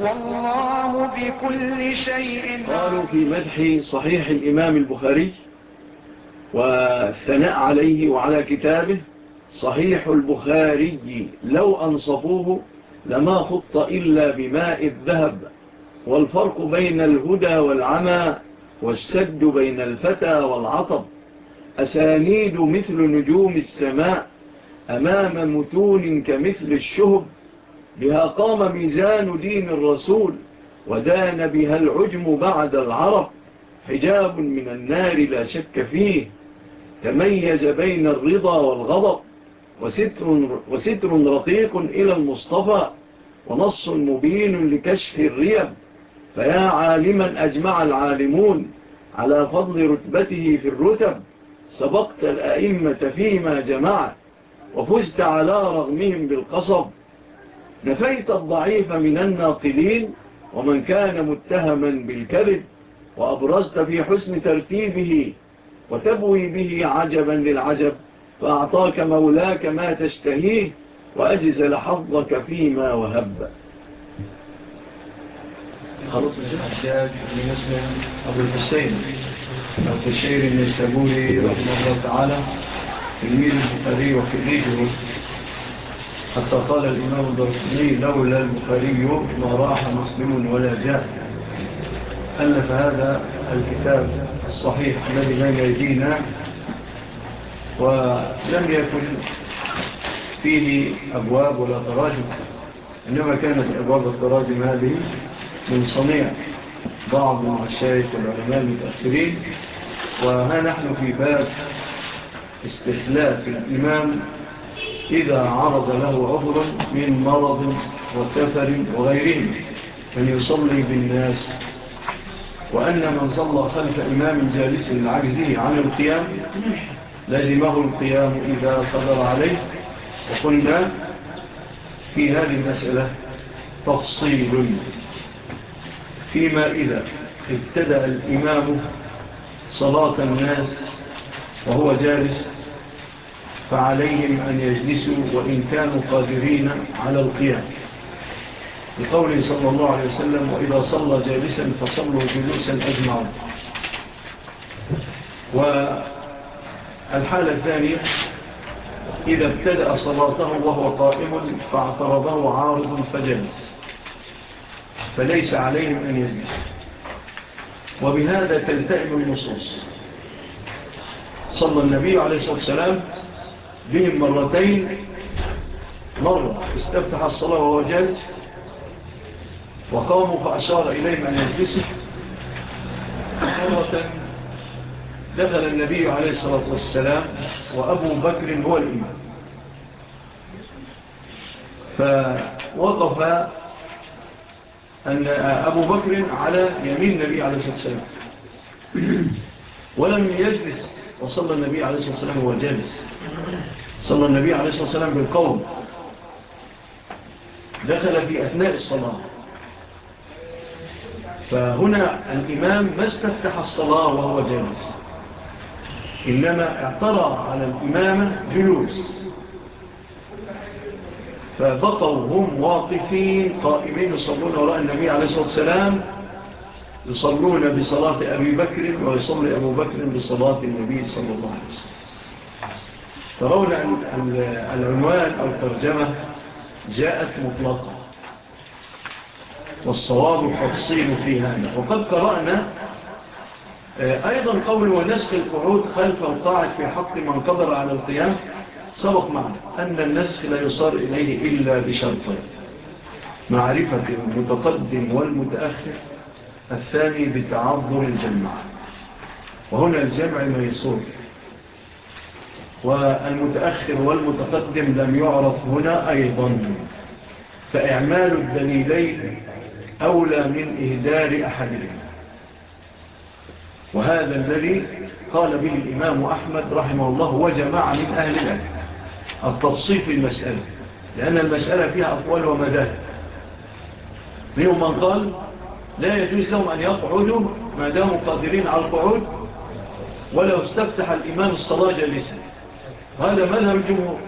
والله بكل شيء قالوا في مدح صحيح الإمام البخاري والثناء عليه وعلى كتابه صحيح البخاري لو أنصفوه لما خط إلا بماء الذهب والفرق بين الهدى والعمى والسد بين الفتى والعطب. أسانيد مثل نجوم السماء أمام متون كمثل الشهب بها قام ميزان دين الرسول ودان بها العجم بعد العرب. حجاب من النار لا شك فيه. تميز بين الرضا والغضب. وستر, وستر رقيق إلى المصطفى. ونص مبين لكشف الريب. فيا عالما أجمع العالمون على فضل رتبته في الرتب. سبقت الأئمة فيما جمعت وفزت على رغمهم بالقصب. نفيت الضعيف من الناقلين ومن كان متهما بالكذب وأبرزت في حسن ترتيبه وتبوي به عجبا للعجب فأعطاك مولاك ما تشتهيه وأجزل حظك فيما وهب. خلص الشاب من اسم أبو الحسين أبو الحسين من السبولي رحمه الله تعالى تلميذ البخاري وكذيبه حتى قال الإمام الدرسلي لولا البخاري ما راح مسلم ولا جاء. ألف هذا الكتاب الصحيح الذي بين أيدينا ولم يكن فيه أبواب ولا تراجم. إنما كانت أبواب التراجم هذه من صنيع بعض المشايخ والعلماء المتأخرين. وها نحن في باب استخلاف الإمام إذا عرض له عذر من مرض وكفر وغيره فليصلي بالناس. وأن من صلى خلف إمام جالس العجزي عن القيام لازمه القيام إذا قدر عليه. وقلنا في هذه المسألة تفصيل. فيما إذا ابتدأ الإمام صلاة الناس وهو جالس فعليهم أن يجلسوا وإن كانوا قادرين على القيام. لقوله صلى الله عليه وسلم وإذا صلى جالسا فصلوا جلوسا أجمعون. والحالة الثانية إذا ابتدأ صلاته وهو قائم فاعترضه عارض فجلس. فليس عليهم أن يجلس وبهذا تلتئم النصوص. صلى النبي عليه الصلاة والسلام بهم مرتين. مرة. استفتح الصلاة وهو جالس وقاموا فأشار إليهم أن يجلسوا. مرة دخل النبي عليه الصلاة والسلام وأبو بكر هو الإمام. فوقف أن أبو بكر على يمين النبي عليه الصلاة والسلام. ولم يجلس. وصلى النبي عليه الصلاة والسلام وهو جالس. صلى النبي عليه الصلاة والسلام بالقوم. دخل في أثناء الصلاة. فهنا الإمام ما استفتح الصلاة وهو جالس. إنما اعترى على الإمامة جلوس. فبقوا هم واقفين قائمين يصلون وراء النبي عليه الصلاة والسلام. يصلون بصلاة أبي بكر ويصلي أبو بكر بصلاة النبي صلى الله عليه وسلم. ترون أن العنوان أو الترجمة جاءت مطلقة. والصواب تفصيل في هذا. وقد قرأنا آه، أيضا قول ونسخ القعود خلف القاعد في حق من قدر على القيام. سبق معنا أن النسخ لا يصار إليه إلا بشرطين معرفة المتقدم والمتأخر. الثاني بتعظم الجمع. وهنا الجمع ميسور. والمتأخر والمتقدم لم يعرف هنا أيضا. فإعمال الدليلين أولى من إهدار أحدهم وهذا الذي قال به الإمام أحمد رحمه الله وجماعة من أهل الأهل التفصيل في المسألة. لأن المسألة فيها أقوال ومداهب منهم من قال لا يجوز لهم أن يقعدوا ما داموا قادرين على القعود ولو استفتح الإمام الصلاة جالسا هذا مذهب الجمهور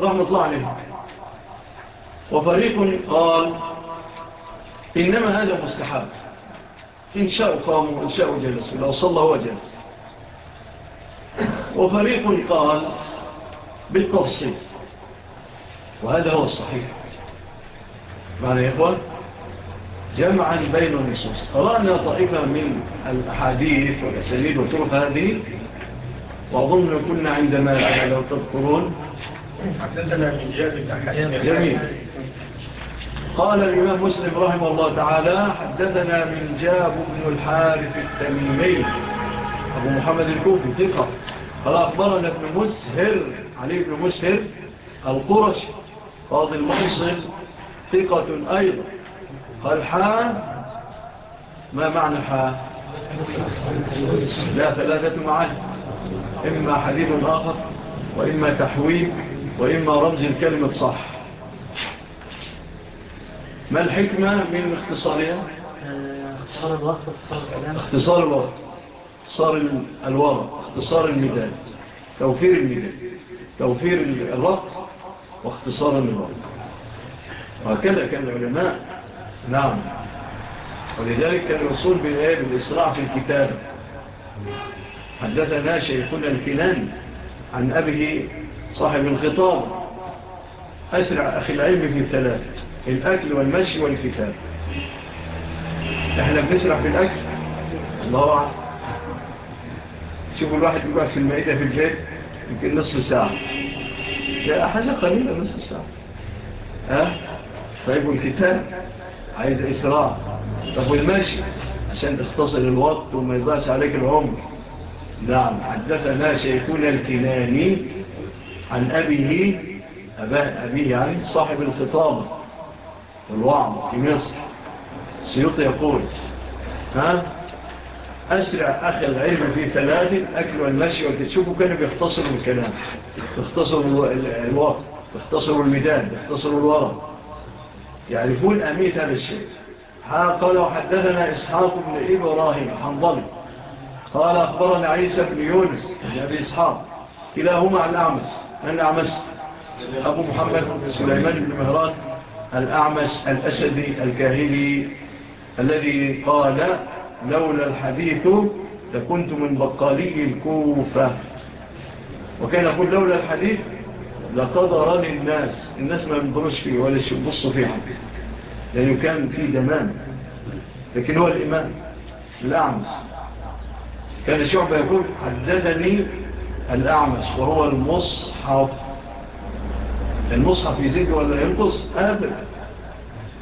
رحمة الله عليه. وفريق قال إنما هذا مستحب. إن شاءوا قاموا وإن شاءوا جلسوا لو صلى هو جلس. وفريق قال بالتفصيل. وهذا هو الصحيح. معنى يا إخوان؟ جمعا بين النصوص. قرأنا طائفة من الأحاديث والأساليب والطرق هذه وأظن كنا عندما لو تذكرون. جميل. قال الإمام مسلم رحمه الله تعالى حدثنا من جاب ابن الحارف التميمي. أبو محمد الكوفي ثقة. قال أخبرنا ابن مسهر علي بن مسهر القرش قاضي المحصن ثقة أيضا. قال حا ما معنى حا لا ثلاثة معاني. إما حديث آخر وإما تحويل وإما رمز الكلمة صح ما الحكمة من اختصارها؟ اختصار الوقت اختصار الوقت. اختصار الورق اختصار الميدان. توفير الميدان. توفير الوقت واختصار الوقت وهكذا كان العلماء نعم. ولذلك كان الوصول بالإسراع في الكتاب. حدثنا شيخنا الكنان عن أبه صاحب الخطاب. أسرع أخي العلم في الثلاث الأكل والمشي والكتاب. إحنا بنسرع في الأكل؟ الله أعلم. شوفوا الواحد يبقى في المائدة في البيت يمكن نصف ساعة. حاجة قليلة نصف ساعة. ها؟ طيب الكتاب عايز إسراع طب والمشي؟ عشان تختصر الوقت وما يضعش عليك العمر. نعم حدثنا شيخنا الكناني عن أبيه أباه أبيه يعني صاحب الخطابة والوعم في مصر. سيوط يقول ها؟ أسرع أخي العلم في ثلاث أكل والمشي وتشوفوا كانوا بيختصروا الكلام. بيختصروا الوقت بيختصروا الميدان بيختصروا الورق. يعني يعرفون أهمية هذا الشيء. ها قال وحدثنا إسحاق بن إبراهيم حنظل قال أخبرنا عيسى بن يونس بن أبي إسحاق كلاهما عن الأعمس من الأعمس أبو محمد سليمان بن مهران الأعمس الأسدي الكاهلي الذي قال لولا الحديث لكنت من بقالي الكوفة. وكان يقول لولا الحديث لقد راني الناس الناس ما ينظرش فيه ولا يبصوا فيه. لأنه كان فيه دمان لكن هو الإمام الأعمس. كان الشعب يقول حددني الأعمس وهو المصحف. المصحف يزيد ولا ينقص؟ أبدا.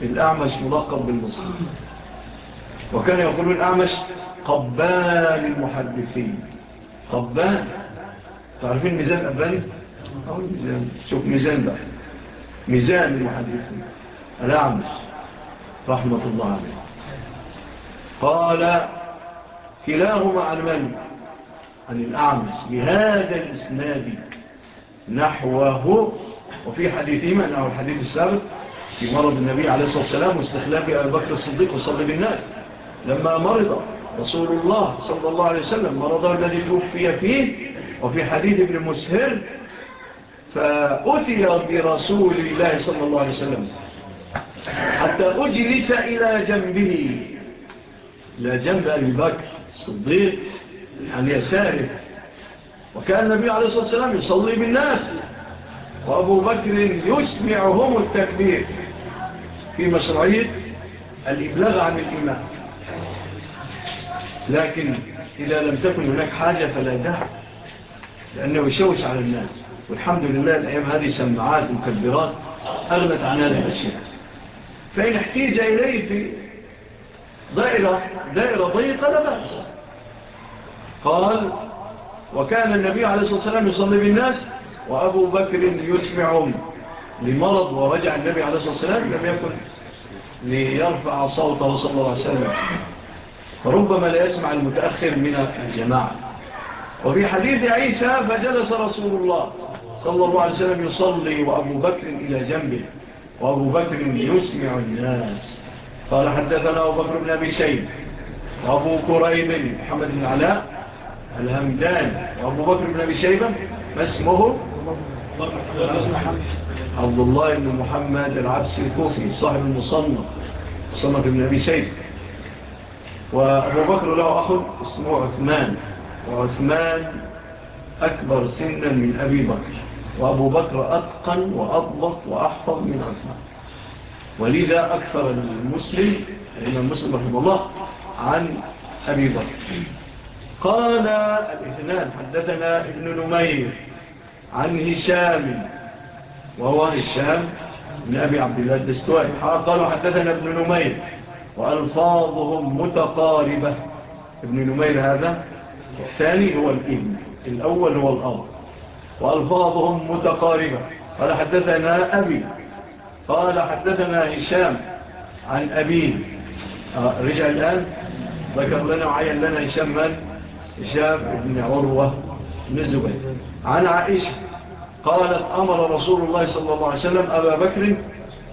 الأعمش ملقب بالمصحف. وكان يقولون الأعمش قبان المحدثين. قبان تعرفين ميزان أباني؟ أو الميزان شوف ميزان بقى. ميزان المحدث الأعمش رحمة الله عليه. قال كلاهما عن من؟ عن الأعمش. بهذا الإسناد نحوه. وفي حديثهما نحو الحديث السابق في مرض النبي عليه الصلاة والسلام واستخلاف أبي بكر الصديق وصلى بالناس. لما مرض رسول الله صلى الله عليه وسلم مرضه الذي توفي فيه. وفي حديث ابن مسهر فأثر برسول الله صلى الله عليه وسلم. حتى أجلس إلى جنبه. إلى جنب أبي بكر الصديق عن يساره. وكان النبي عليه الصلاة والسلام يصلي بالناس. وأبو بكر يسمعهم التكبير. في مشروعية الإبلاغ عن الإيمان. لكن إذا لم تكن هناك حاجة فلا داعي. لأنه يشوش على الناس. والحمد لله الأيام هذه سماعات مكبرات أغنت عنها الأشياء فإن احتيج إليه في دائرة, دائرة ضيقة لا بأس. قال وكان النبي عليه الصلاة والسلام يصلي بالناس وأبو بكر يسمعهم لمرض ورجع النبي عليه الصلاة والسلام لم يكن ليرفع صوته صلى الله عليه وسلم. فربما لا يسمع المتأخر من الجماعة. وفي حديث عيسى فجلس رسول الله صلى الله عليه وسلم يصلي وأبو بكر إلى جنبه وأبو بكر يسمع الناس. قال حدثنا أبو بكر بن أبي شيب وأبو كريب محمد بن علاء الهمدان وأبو بكر بن أبي شيبة ما اسمه؟ عبد الله بن محمد العبسي الكوفي صاحب المصنف مصنف بن أبي شيبة وأبو بكر له أخر اسمه عثمان. وعثمان أكبر سنا من أبي بكر وأبو بكر أتقن وأضبط وأحفظ من عثمان. ولذا أكثر المسلم الإمام مسلم رحمه الله عن أبي بكر. قال الإثنان حدثنا ابن نمير عن هشام وهو هشام من أبي عبد الله الدستوائي. قالوا حدثنا ابن نمير وألفاظهم متقاربة. ابن نمير هذا الثاني هو الابن الأول هو الأب وألفاظهم متقاربة. قال حدثنا أبي. قال حدثنا هشام عن أبيه. آه رجع الآن. ذكر لنا وعين لنا هشام من؟ هشام بن عروة بن عن عائشة. قالت أمر رسول الله صلى الله عليه وسلم أبا بكر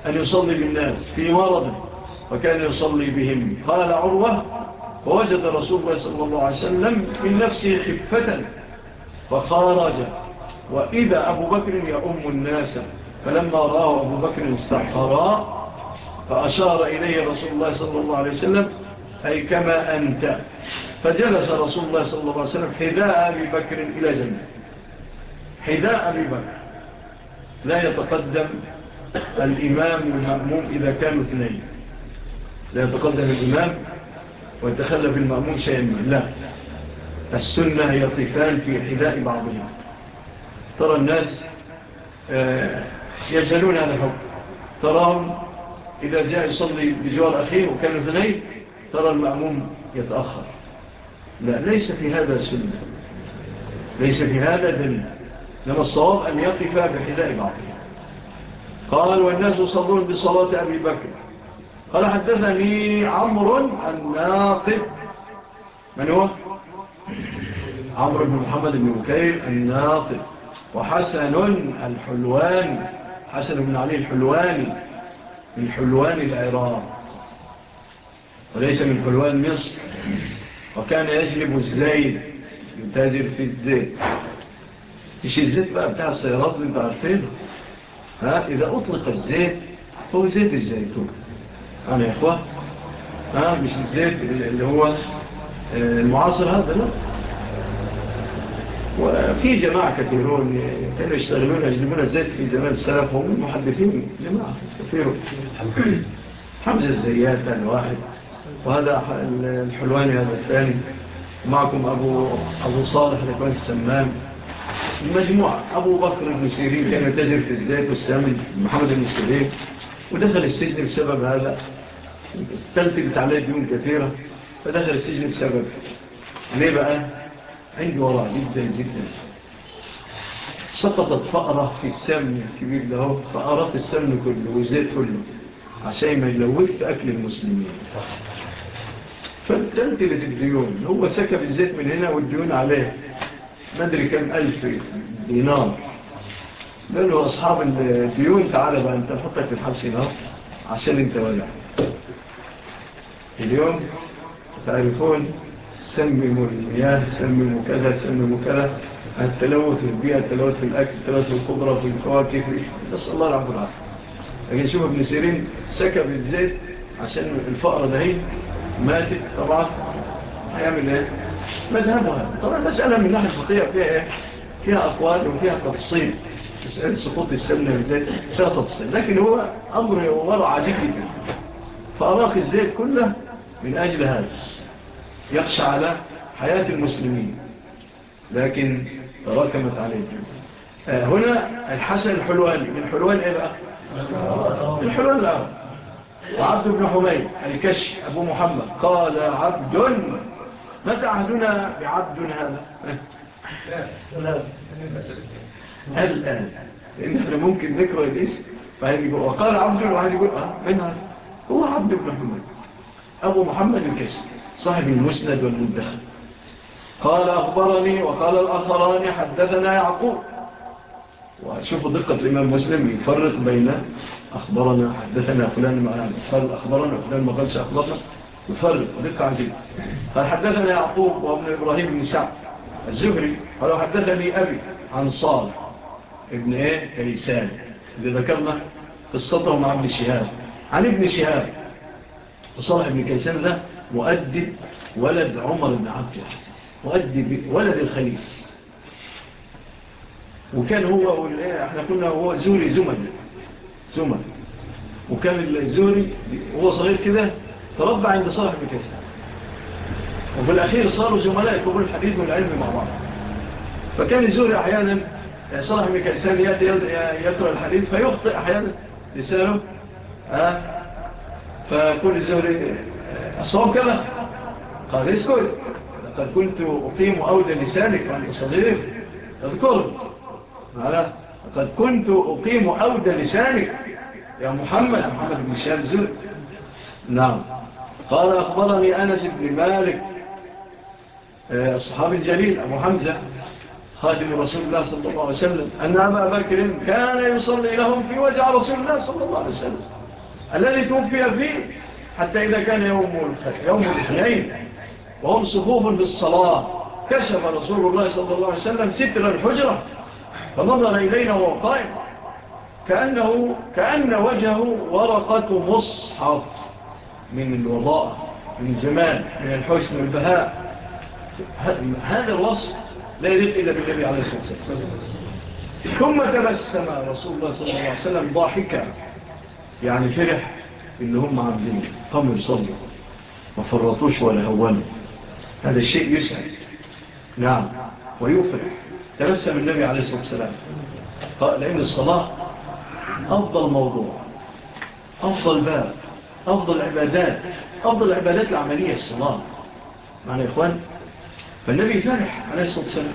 أن يصلي بالناس في مرضه وكان يصلي بهم. قال عروة فوجد رسول الله صلى الله عليه وسلم من نفسه خفة فخرج. وإذا أبو بكر يأم الناس فلما رأى أبو بكر استحقرا فأشار إليه رسول الله صلى الله عليه وسلم أي كما أنت. فجلس رسول الله صلى الله عليه وسلم حذاء أبي بكر إلى جنة حذاء أبي بكر. لا يتقدم الإمام والمأموم إذا كانوا اثنين. لا يتقدم الإمام ويتخلى بالمأمون شيئا ما لا السنة هي طفال في حذاء بعضهم ترى الناس آه، يجهلون هذا حب تراهم إذا جاء يصلي بجوار أخيه وكان اثنين ترى المأموم يتأخر. لا ليس في هذا سنة. ليس في هذا دليل. لما الصواب أن يقف بحذاء بعضهم قال والناس يصلون بصلاة أبي بكر. قال حدثني عمرو الناقب من هو؟ عمرو بن محمد بن مكير الناقب وحسن الحلواني. حسن بن علي الحلواني. من حلوان العراق. وليس من حلوان مصر. وكان يجلب الزيت. يتاجر في الزيت. إيش الزيت بقى بتاع السيارات اللي انت عارفينه ها؟ إذا أطلق الزيت هو زيت الزيتون. أنا يا إخوة مش الزيت اللي هو آه، المعاصر هذا لا؟ وفي جماعة كثيرون كانوا يشتغلون يجلبون الزيت في زمان السلف هم المحدثين جماعة كثيرون. حمزة الزيات كان واحد. وهذا الحلواني هذا الثاني. معكم أبو, أبو صالح لكوان السمام المجموعة أبو بكر بن سيرين كان يتجر في الزيت والسامن محمد بن سيرين. ودخل السجن بسبب هذا. تلتجت عليه ديون كثيرة فدخل السجن بسبب ليه بقى عندي وراء جدا جدا. سقطت فأرة في السمن الكبير ده فأرات السمن كله والزيت كله عشان ما يلوث أكل المسلمين. فالتلتلت الديون هو سكب الزيت من هنا والديون عليه. ما أدري كم ألف دينار. لأنه أصحاب الديون تعالى بقى أنت نحطك في الحبس هنا عشان أنت وجعك اليوم تعرفون سمموا المياه سمموا كذا سمموا كذا التلوث في البيئة التلوث في الأكل التلوث في الخضرة في الفواكه. نسأل الله العفو العافية لكن شوف ابن سيرين سكب الزيت عشان الفقرة ده هي ماتت طبعا هيعمل إيه؟ مذهبها. طبعا نسألها من ناحية خطيئة فيها إيه؟ فيها أقوال وفيها تفصيل. تسأل سقوط السمنة والزيت فيها تفصيل. لكن هو أمر ورع عجيب جدا فأراق الزيت كله من أجل هذا. يخشى على حياة المسلمين. لكن تراكمت عليه آه، هنا الحسن الحلواني. من حلوان إيه بقى؟ من حلوان الأول وعبد بن حميد الكشف أبو محمد. قال عبد متى عهدنا بعبد هذا؟ آه. الآن؟ لأن إحنا ممكن نكره الاسم. وقال عبد وعلي يقول آه من هذا؟ هو عبد بن محمد. أبو محمد الكسر صاحب المسند والمدخل. قال أخبرني وقال الآخران حدثنا يعقوب. وشوف دقة الإمام مسلم يفرق بين أخبرنا حدثنا فلان ما قال أخبرنا فلان ما قالش أخبرنا. يفرق دقة عجيبة. قال حدثنا يعقوب وابن إبراهيم بن سعد الزهري. قال حدثني أبي عن صالح ابن إيه؟ كيسان. اللي ذكرنا قصته مع ابن شهاب. عن ابن شهاب وصالح بن كيسان ده مؤدب ولد عمر بن عبد العزيز مؤدب ولد الخليفة وكان هو إيه، إحنا كنا هو زوري زمن زمن وكان الزوري وهو صغير كده تربع عند صالح بن كيسان. وفي الأخير صاروا زملاء كبير الحديث والعلم مع بعض. فكان الزوري أحيانا يعني صالح بن كيسان يقرأ الحديث فيخطئ أحيانا لسانه ها؟ فكل الزهري الصوم كذا. قال اسكت لقد كنت أقيم أولى لسانك عن صغير اذكر لقد كنت أقيم أولى لسانك يا محمد. محمد بن شام الزهري نعم. قال أخبرني أنس بن مالك الصحابي الجليل أبو حمزة خادم رسول الله صلى الله عليه وسلم أن أبا بكر كان يصلي لهم في وجع رسول الله صلى الله عليه وسلم. الذي توفي فيه حتى إذا كان يوم يوم الاثنين. وهم صفوف بالصلاة. كشف رسول الله صلى الله عليه وسلم ستر الحجرة فنظر إلينا وهو كأنه كأن وجهه ورقة مصحف من الوضاء من الجمال من الحسن والبهاء. هذا الوصف لا يريد إلا بالنبي عليه الصلاة والسلام. ثم تبسم رسول الله صلى الله عليه وسلم ضاحكا. يعني فرح اللي هم عاملينه قاموا يصلوا ما فرطوش ولا هونوا. هذا الشيء يسعد نعم ويفرح. ترسم النبي عليه الصلاة والسلام. لأن الصلاة أفضل موضوع أفضل باب أفضل عبادات أفضل عبادات العملية الصلاة. معنا يا إخوان؟ فالنبي فرح عليه الصلاة والسلام.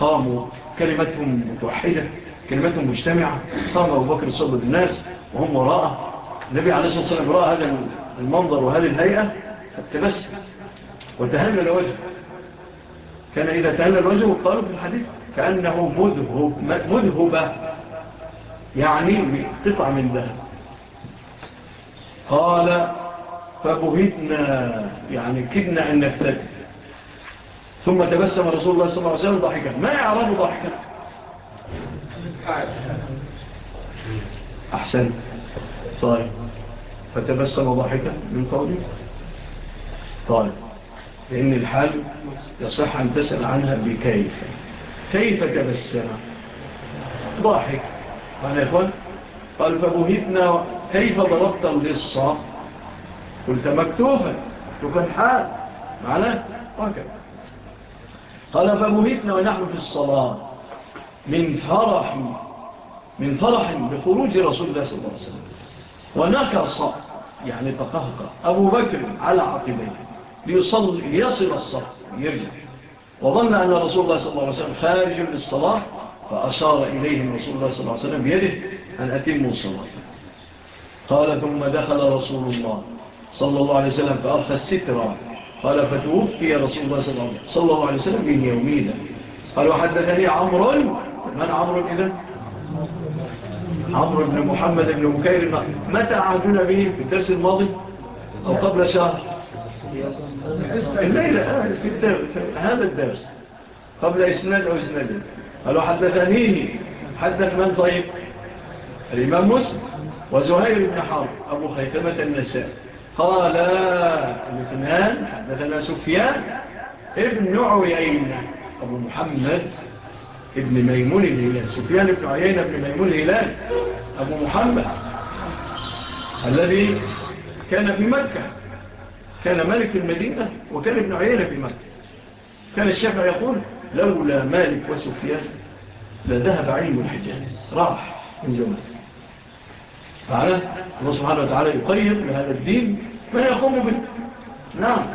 قاموا كلمتهم متوحدة كلمتهم مجتمعة. قام أبو بكر صلى بالناس وهم وراءه. النبي عليه الصلاة والسلام وراء هذا المنظر وهذه الهيئة فابتبس وتهلل وجهه. كان إذا تهلل وجهه قالوا في الحديث كأنه مذهب مذهبة يعني قطع من ذهب. قال فبهتنا يعني كدنا أن نفتك ثم تبسم رسول الله صلى الله عليه وسلم ضحكا. ما يعرض ضحكا أحسن. طيب. فتبسم ضحكة من قوله طيب. لأن الحال يصح أن تسأل عنها بكيف. كيف تبسم؟ ضاحك قال يا إخوان قال فبهتنا كيف ضربت اللصة قلت مكتوفا مكتوفا الحال. معناه؟ وهكذا قال فبهتنا ونحن في الصلاة. من فرح من فرح بخروج رسول الله صلى الله عليه وسلم. ونكص يعني تقهقر أبو بكر على عقبيه ليصل ليصل الصف يرجع. وظن أن رسول الله صلى الله عليه وسلم خارج للصلاة فأشار إليهم رسول الله صلى الله عليه وسلم بيده أن أتموا الصلاة. قال ثم دخل رسول الله صلى الله عليه وسلم فأرخى السترة قال فتوفي رسول الله صلى الله عليه وسلم من يومين قال وحدثني عمر من عمر إذن؟ عمرو بن محمد بن مكير متى عادونا به في الدرس الماضي؟ أو قبل شهر؟ الليلة آه، في الدرس هذا الدرس. قبل إسناد أو إسناد. قالوا حدثانيه حدث من طيب؟ الإمام مسلم وزهير بن حرب أبو خيثمة النساء قال الاثنان حدثنا سفيان ابن عيينة أبو محمد. ابن ميمون الهلال سفيان ابن عيينة ابن ميمون الهلال أبو محمد۔ الذي كان في مكة كان ملك المدينة وكان ابن عيينة في مكة. كان الشافع يقول لولا مالك وسفيان لذهب علم الحجاز راح من زمان فعلا الله سبحانه وتعالى يقيم لهذا الدين ما يقوم به. نعم.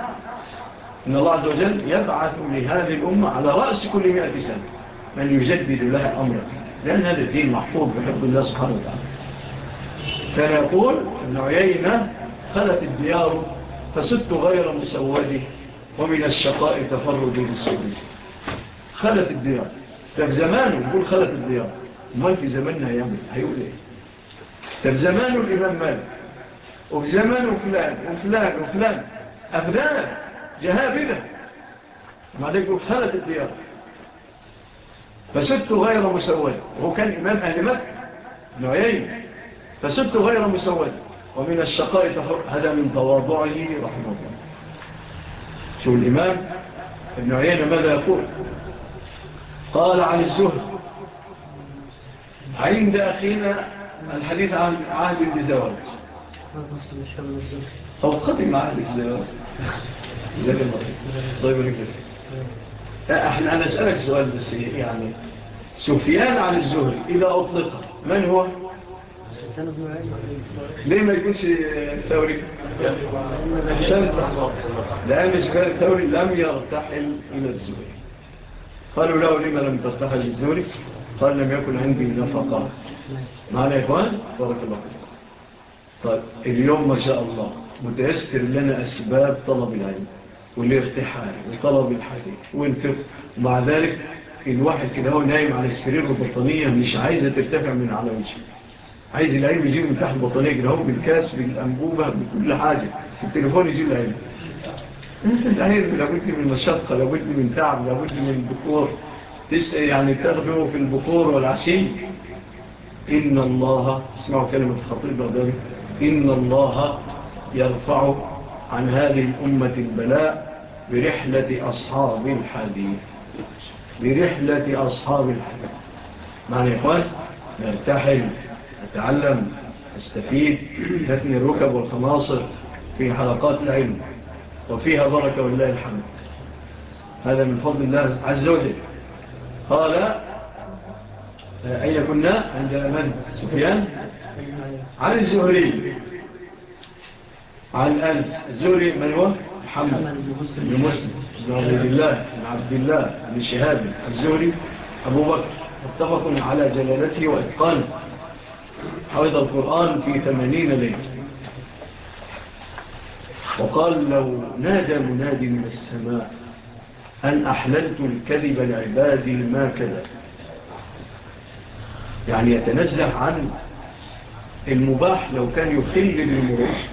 إن الله عز وجل يبعث لهذه الأمة على رأس كل مئة سنة. من يجدد لها أمره. لأن هذا الدين محفوظ بحب الله سبحانه وتعالى. كان يقول أن عيينة خلت الديار فست غير مسوده ومن الشقاء تفرد للسبيل خلت الديار. طب زمانه يقول خلت الديار. امال في زماننا يعمل هيقول إيه؟ طب زمانه الإمام مالك. وفي زمانه فلان وفلان وفلان. أفلان جهابذة. ما ده يقول خلت الديار. فسبت غير مسود. وهو كان إمام أهل مكة. نعيين فسبت غير مسود. ومن الشقاء هذا من تواضعه رحمه الله. شو الإمام ابن عيين ماذا يقول؟ قال عن الزهر عند أخينا الحديث عن عهد الزواج أو قدم عهد الزواج زي المرض طيب ركز نعم. إحنا أنا أسألك سؤال بس يعني. سفيان عن الزهري إذا أطلق من هو؟ ليه ما يكونش الثوري؟ عشان لأن سفيان الثوري لم يرتحل إلى الزهري قالوا له لما لم ترتحل الزهري؟ قال لم يكن عندي نفقات معنا يا إخوان؟ بارك الله طيب اليوم ما شاء الله متأثر لنا أسباب طلب العلم والارتحال وطلب الحديث والفقه ومع ذلك الواحد كده هو نايم على السرير والبطانية مش عايزة ترتفع من على وجهه. عايز العلم يجيب من تحت البطانية كده هو بالكاس بالأنبوبة بكل حاجة. التليفون يجيب العلم العلم لابد من مشقة لابد من تعب لابد من بكور. يعني تغفره في البكور والعشي. إن الله اسمعوا كلمة خطيبة داري إن الله يرفع عن هذه الأمة البلاء برحلة أصحاب الحديث. برحلة أصحاب الحجر معنى يقول نرتحل نتعلم نستفيد نثني الركب والخناصر في حلقات العلم وفيها بركة والله الحمد. هذا من فضل الله عز وجل. قال أين كنا عند من؟ سفيان؟ عن الزهري. عن الأنس الزهري من هو؟ محمد بن مسلم. بن عبد الله بن عبد الله بن شهاب الزهري أبو بكر. متفق على جلالته وإتقانه. حفظ القرآن في ثمانين ليلة. وقال لو نادى مناد من السماء أن أحللت الكذب لعبادي ما كذب؟ يعني يتنزه عن المباح لو كان يخل بالمباح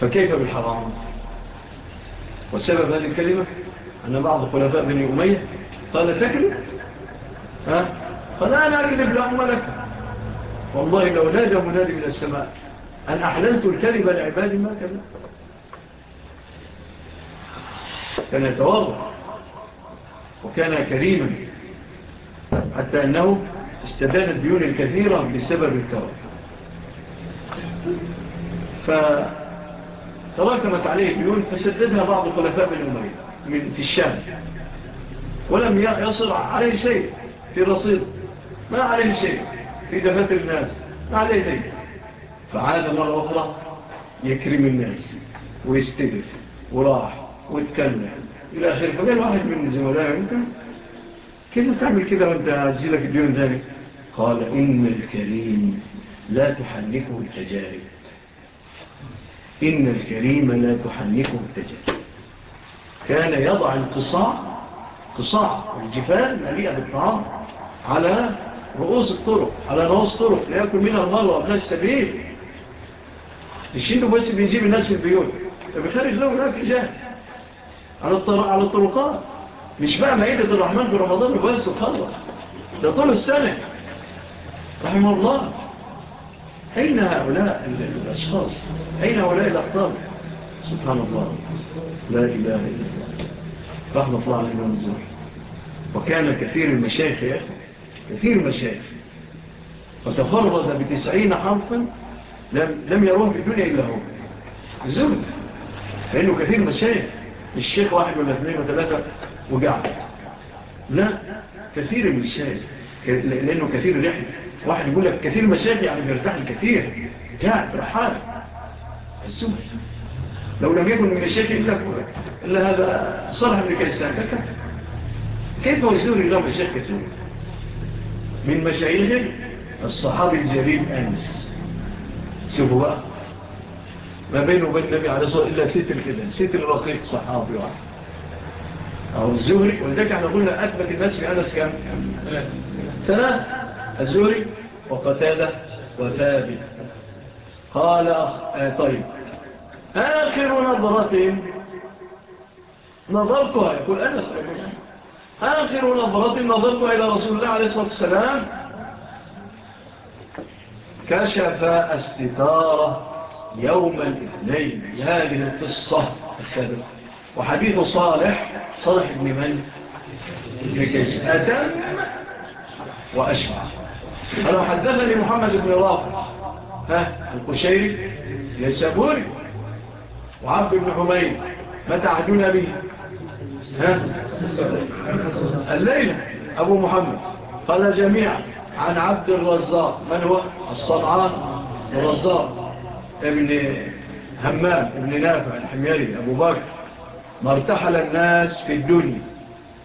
فكيف بالحرام؟ وسبب هذه الكلمة أن بعض خلفاء بني أمية قال تكذب ها؟ قال أنا أكذب لهم لك. والله لو نادى منادي من السماء أن أحللت الكذب لعبادي ما كذب. كان يتواضع وكان كريما حتى أنه استدان الديون الكثيرة بسبب الكرم فأخذ تراكمت عليه ديون فسددها بعض خلفاء بن من في الشام. ولم يصل عليه شيء في رصيد ما عليه شيء في دفاتر الناس ما عليه شيء. فعاد مرة أخرى يكرم الناس ويستدف وراح واتكلم إلى آخر فقال واحد من زملائه يمكن كيف تعمل كده وأنت لك الديون ذلك؟ قال إن الكريم لا تحنكه التجارب إن الكريم لا تحنكه التجل كان يضع القصاع قصاع الجفال مليئة بالطعام على رؤوس الطرق على رؤوس الطرق ليأكل منها المال وأبناء السبيل. الشيء بس بيجيب الناس في البيوت. فبيخرج له هناك جاهز على, على الطرقات. مش بقى معيدة الرحمن في رمضان وبس وخلص ده طول السنة. رحمه الله. أين هؤلاء الأشخاص؟ أين هؤلاء الأخطار سبحان الله. لا إله إلا الله. رحمة الله عليه ونزوح وكان كثير المشايخ يا أخي كثير المشايخ. وتفرد بتسعين حرفا لم, لم يروه في الدنيا إلا هو. الزمن لأنه كثير مشايخ. الشيخ واحد ولا اثنين وثلاثة وقع. لا كثير المشايخ. لأنه كثير الإحنا واحد يقول لك كثير مشاكل يعني بيرتاح الكثير جاء برحال السمع لو لم يكن من الشيخ إلا, إلا هذا صالح بن كيسان كتب كيف يزور الله مشايخ كثير من مشايخ الصحابي الجليل أنس. شوفوا بقى. ما بينه وبين النبي عليه الصلاة إلا ستر كده ستر رقيق صحابي واحد. أو الزهري ولذلك إحنا قلنا أثبت الناس في أنس كم؟ آه. ثلاث الزهري وقتادة وثابت. قال آه، طيب. آخر نظرة نظرتها يقول أنس آخر نظرة نظرتها إلى رسول الله عليه الصلاة والسلام. كشف الستارة يوم الاثنين. هذه القصة السابقة. وحديث صالح صالح ابن من؟ ابن كيس أتم وأشبع قالوا حدثني محمد بن رافع. ها القشيري يسابوري وعبد بن حميد. متى عدونا به؟ ها؟ الليلة. أبو محمد. قال جميعا عن عبد الرزاق. من هو؟ الصبعان الرزاق ابن همام ابن نافع الحميري أبو بكر. ما ارتحل الناس في الدنيا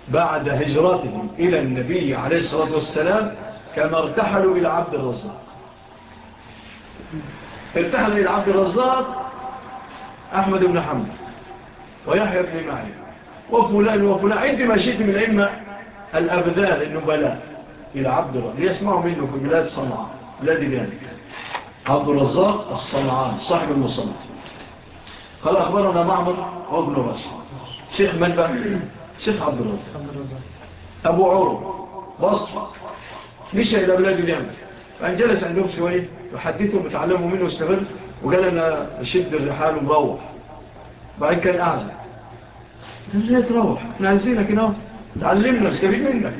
بعد هجرتهم إلى النبي عليه الصلاة والسلام كما ارتحلوا إلى عبد الرزاق. ارتحل إلى عبد الرزاق أحمد بن حمد ويحيى بن معين وفلان وفلان. عندي ما شئت من إما الأبذال النبلاء إلى عبد الرزاق. ليسمعوا منه في بلاد صنعاء بلاد ذلك عبد الرزاق الصنعان صاحب المصنع. قال أخبرنا معمر وابن الرزاق شيخ من بقى؟ شيخ عبد الرزاق. أبو عروب بصفق مشى إلى بلاده اليمن فأن جلس عندهم شوية وحدثهم وتعلموا منه واستغل وقال أنا أشد الرحال ومروح. بعد كان أعزل. قال لا تروح إحنا عايزينك هنا. تعلمنا استفيد منك.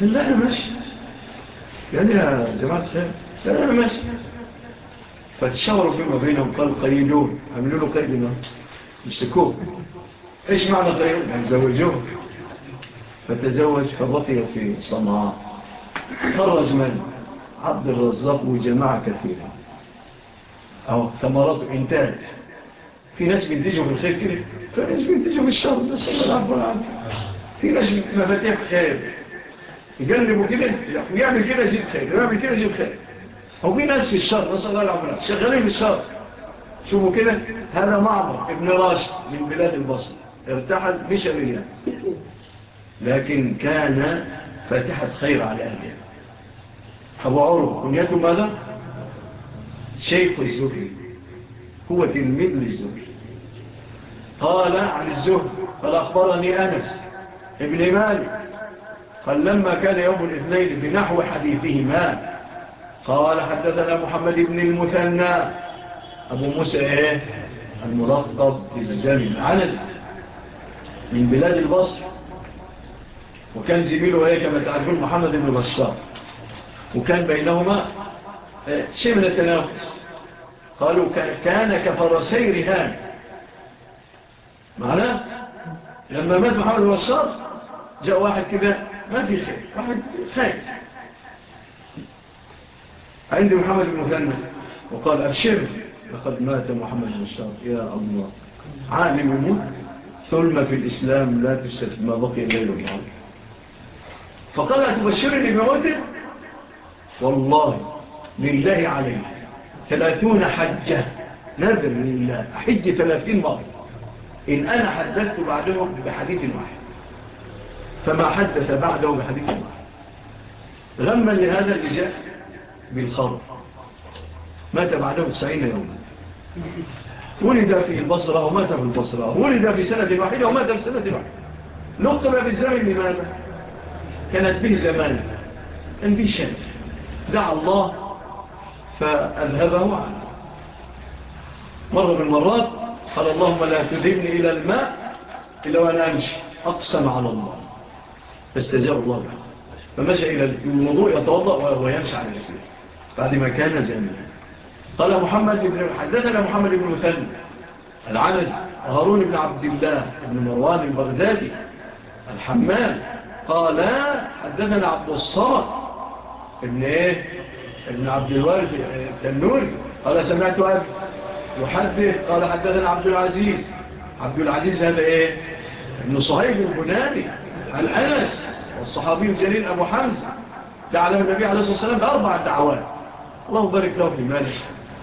قال لا أنا ماشي. قال لي يا جماعة الخير. قال أنا ماشي. فتشاوروا فيما بينهم قالوا قيلون عملوا له قيلنا مسكوه إيش معنى قيلون؟ يعني زوجوه. فتزوج فبقي في صنعاء خرج من عبد الرزاق وجماعة كثيرة. أو ثمرات إنتاج. في ناس بينتجوا في الخير كده. في ناس بينتجوا في الشر بس الله العفو عنه في ناس مفاتيح خير. يجلبوا كده ويعمل كده يجيب خير ويعمل كده يجيب خير. هو في ناس في الشر بس الله العفو شغالين في الشر. شوفوا كده هذا معمر ابن راشد من بلاد البصر ارتحل مش لكن كان فاتحة خير على أهلها. أبو عروة كنيته ماذا؟ شيخ الزهري هو تلميذ للزهري. قال عن الزهري قال أخبرني أنس ابن مالك قال لما كان يوم الاثنين بنحو حديثهما قال حدثنا محمد بن المثنى. أبو موسى إيه؟ الملقب بالزمن. عنز من بلاد البصر. وكان زميله إيه كما تعرفون محمد بن بصار. وكان بينهما آه، سمن التنافس. قالوا كان كفرسي رهان. معنا لما مات محمد بن بشار جاء واحد كده ما في خير واحد خير عند محمد بن مثنى وقال أبشر لقد مات محمد بن بشار يا الله عالم موت ثلمة في الإسلام لا تستثمى ما بقي ليلة والنهار فقال هتبشرني بموته والله لله عليه ثلاثون حجة. نذر لله أحج ثلاثين مرة. إن أنا حدثت بعدهم بحديث واحد. فما حدث بعده بحديث واحد. غما لهذا اللي جاء بالخرب مات بعده تسعين يوما. ولد في البصرة ومات في البصرة. ولد في سنة واحدة ومات في سنة واحدة. نقطة في لماذا؟ كانت به زمان كان به شمس دعا الله فأذهبه عنه. مرة من المرات قال اللهم لا تذهبني إلى الماء إلا وأنا أمشي. أقسم على الله. فاستجاب الله فمشى إلى الموضوع يتوضأ ويمشى على الإسلام بعد ما كان زمان قال محمد بن حدثنا محمد بن مثل العنز هارون بن عبد الله بن مروان البغدادي الحمال قال حدثنا عبد الصمد ابن إيه؟ ابن عبد الوارد التنوري قال سمعت أبي يحدث. قال حدثنا عبد العزيز. عبد العزيز هذا إيه؟ ابن صهيب البناني الأنس والصحابي الجليل أبو حمزة. دعا النبي عليه الصلاة والسلام بأربع دعوات. اللهم بارك له في ماله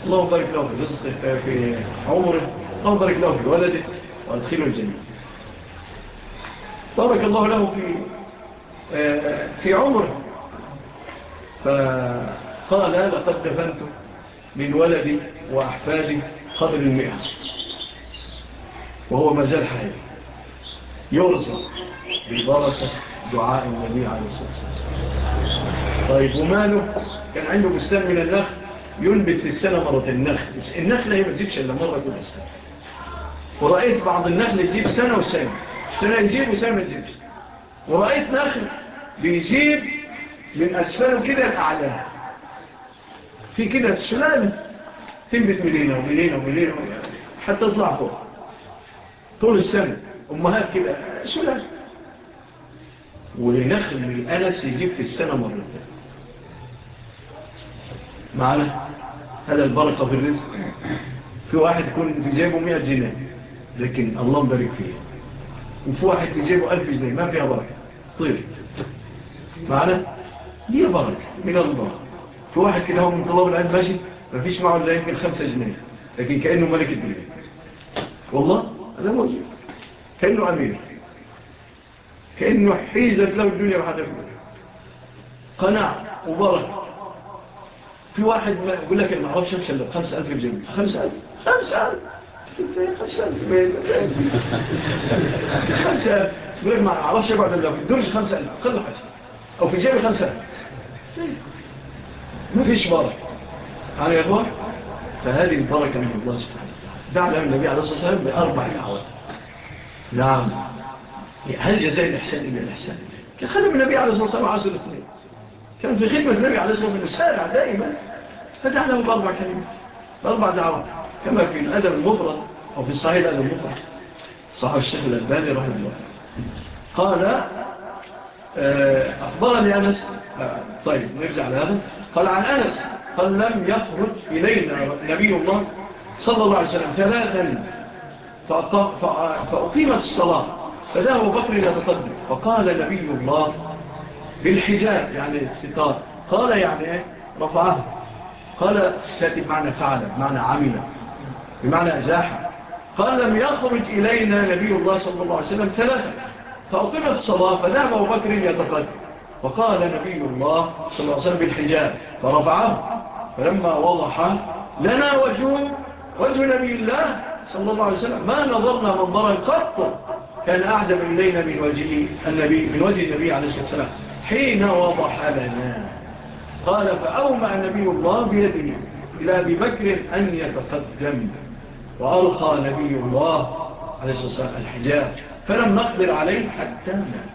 اللهم بارك له في رزقه آه، في عمره اللهم بارك له في ولده وأدخله الجنة. بارك الله له في آه، في عمره فقال لقد دفنت من ولدي وأحفادي قدر المئة. وهو مازال حي. يرزق ببركة دعاء النبي عليه الصلاة والسلام. طيب وماله؟ كان عنده بستان من النخل ينبت في السنة مرة النخل. النخلة هي ما تجيبش إلا مرة كل سنة. ورأيت بعض النخل تجيب سنة وسنة. سنة يجيب وسنة ما تجيبش. ورأيت نخل بيجيب من أسفاله كده الأعلى في كده سلالة تنبت من هنا ومن هنا ومن هنا حتى تطلع فوق. طول السنة أمهات كده سلالة والنخل من الأنس يجيب في السنة مرة معنا هذا البركة في الرزق. في واحد يكون في جيبه مئة جنيه لكن الله مبارك فيه. وفي واحد في جيبه ألف جنيه ما فيها بركة. طيب. معنا؟ ليه بركة من الله. في واحد كده هو من طلاب العلم ماشي ما فيش معه إلا يمكن خمسة جنيه لكن كأنه ملك الدنيا. والله؟ هذا موجود. كأنه أمير. كأنه حيزت له الدنيا وحد يفعل قناع وبركة في واحد يقول لك أنا معرفش أخشى 5000 جنيه. 5000 5000 خمسة يقول ما أعرفش أقعد إلا في الدرج خمسة ألف أقل حاجة أو في جيب خمسة ألف ما فيش بركة على يا أخوة فهذه البركة من الله سبحانه دعنا من النبي عليه الصلاة والسلام بأربع دعوات نعم هل جزاء الإحسان إلا الإحسان كان خدم النبي عليه الصلاة والسلام عصر اثنين كان في خدمة النبي عليه الصلاة والسلام سارع دائما فدعنا بأربع كلمات بأربع دعوات كما في الأدب المفرد أو في الصحيح الأدب المفرد. صحيح الشيخ الألباني رحمه الله. قال آه، أخبرني أنس آه، طيب نرجع لهذا قال عن أنس قال لم يخرج إلينا نبي الله صلى الله عليه وسلم ثلاثا فأقيمت الصلاة فذا أبو بكر يتطبق فقال نبي الله بالحجاب يعني الستار. قال يعني رفعه. قال تأتي معنى فعلا معنى عملا بمعنى أزاحة قال لم يخرج إلينا نبي الله صلى الله عليه وسلم ثلاثة. فأقمت الصلاة فذهب أبو بكر يتقدم. وقال نبي الله صلى الله عليه وسلم بالحجاب. فرفعه. فلما وضح لنا وجه وجه نبي الله صلى الله عليه وسلم. ما نظرنا منظرا قط كان أعجب إلينا من وجه النبي من وجه النبي عليه الصلاة والسلام. حين وضح لنا. قال فأومع نبي الله بيده إلى أبي بكر أن يتقدم. وألقى نبي الله عليه الصلاة والسلام الحجاب فلم نقدر عليه حتى مات.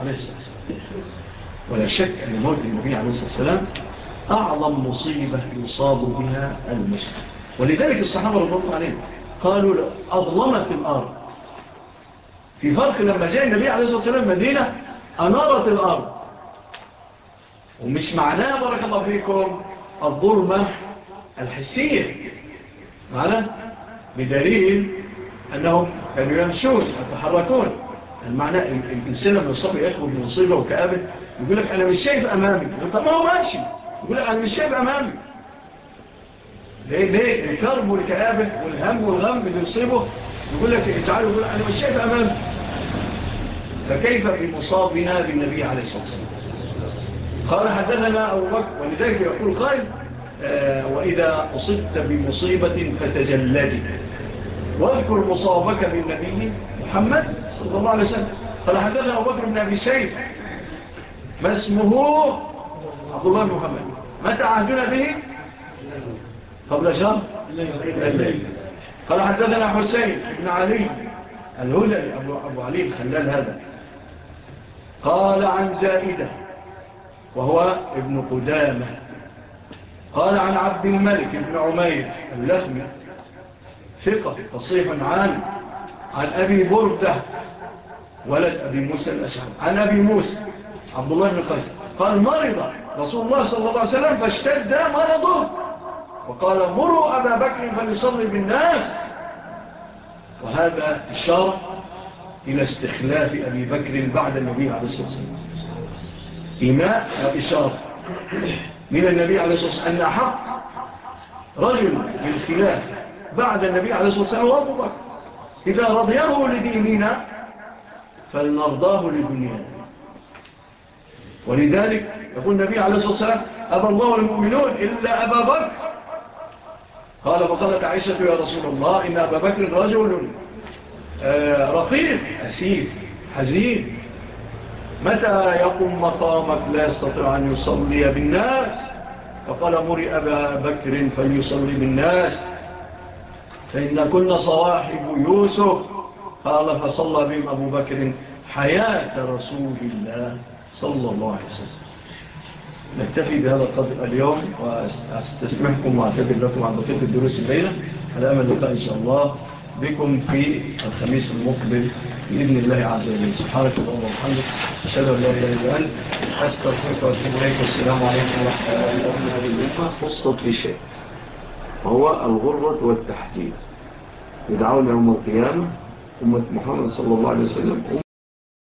عليه الصلاة والسلام. ولا شك أن موت النبي عليه الصلاة والسلام أعظم مصيبة يصاب بها المسلم. ولذلك الصحابة رضي الله عليهم قالوا أظلمت الأرض. في فرق لما جاء النبي عليه الصلاة والسلام مدينة أنارت الأرض. ومش معناه بارك الله فيكم الظلمة الحسية. معناه بدليل أنهم كانوا ينسون يتحركون. المعنى الإنسان لما الصبي يخبر من مصيبة وكآبة يقول لك أنا مش شايف أمامي. طب هو ماشي. يقول لك أنا مش شايف أمامي. ليه ليه؟ الكرب والكآبة والهم والغم اللي يصيبه يقول لك تعالوا يقول أنا مش شايف أمامي. فكيف بمصابنا بالنبي عليه الصلاة والسلام؟ قال حدثنا أبو بكر ولذلك يقول قائد آه، وإذا أصبت بمصيبة فتجلد. واذكر مصابك من نبي محمد صلى الله عليه وسلم. قال حدثنا أبو بكر بن أبي سيد ما اسمه؟ عبد الله بن محمد. متى عهدنا به؟ قبل شهر؟ قال حدثنا حسين بن علي الهدى أبو, أبو علي الخلال هذا. قال عن زائدة وهو ابن قدامة. قال عن عبد الملك بن عمير اللثمي ثقة تصيح عام عن أبي بردة ولد أبي موسى الأشعر عن أبي موسى عبد الله بن قيس قال مرض رسول الله صلى الله عليه وسلم فاشتد مرضه. وقال مروا أبا بكر فليصلي بالناس. وهذا إشار إلى استخلاف أبي بكر بعد النبي عليه الصلاة والسلام. إيماء وإشارة من النبي عليه الصلاة والسلام أن أحق رجل بالخلاف بعد النبي عليه الصلاة والسلام وأبو بكر. إذا رضيه لديننا فلنرضاه لدنيانا. ولذلك يقول النبي عليه الصلاة والسلام أبى الله المؤمنون إلا أبا بكر. قال فقالت عائشة يا رسول الله إن أبا بكر رجل آه، رقيق أسير حزين. متى يقوم مقامك لا يستطيع أن يصلي بالناس؟ فقال مري أبا بكر فليصلي بالناس. فإن كنا صواحب يوسف قال فصلى بهم أبو بكر حياة رسول الله صلى الله عليه وسلم. نكتفي بهذا القدر اليوم وأستسمحكم وأعتبر لكم عن بقية الدروس الليلة. على أمل لقاء إن شاء الله. بكم في الخميس المقبل بإذن الله عز وجل. سبحانك اللهم وبحمدك أشهد أن لا إله إلا أنت أستغفرك وأتوب إليك والسلام عليكم ورحمة الله وبركاته. هذه الأمة خصت بشيء الغرة والتحديد. يدعون يوم القيامة أمة محمد صلى الله عليه وسلم